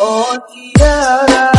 Oh, yeah.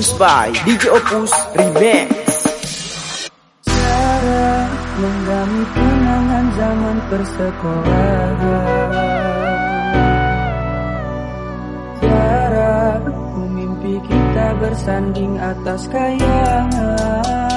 Performance by DJ Opus Remix. Cara menggami kenangan zaman persekolahan Cara ku mimpi kita bersanding atas kayangan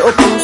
open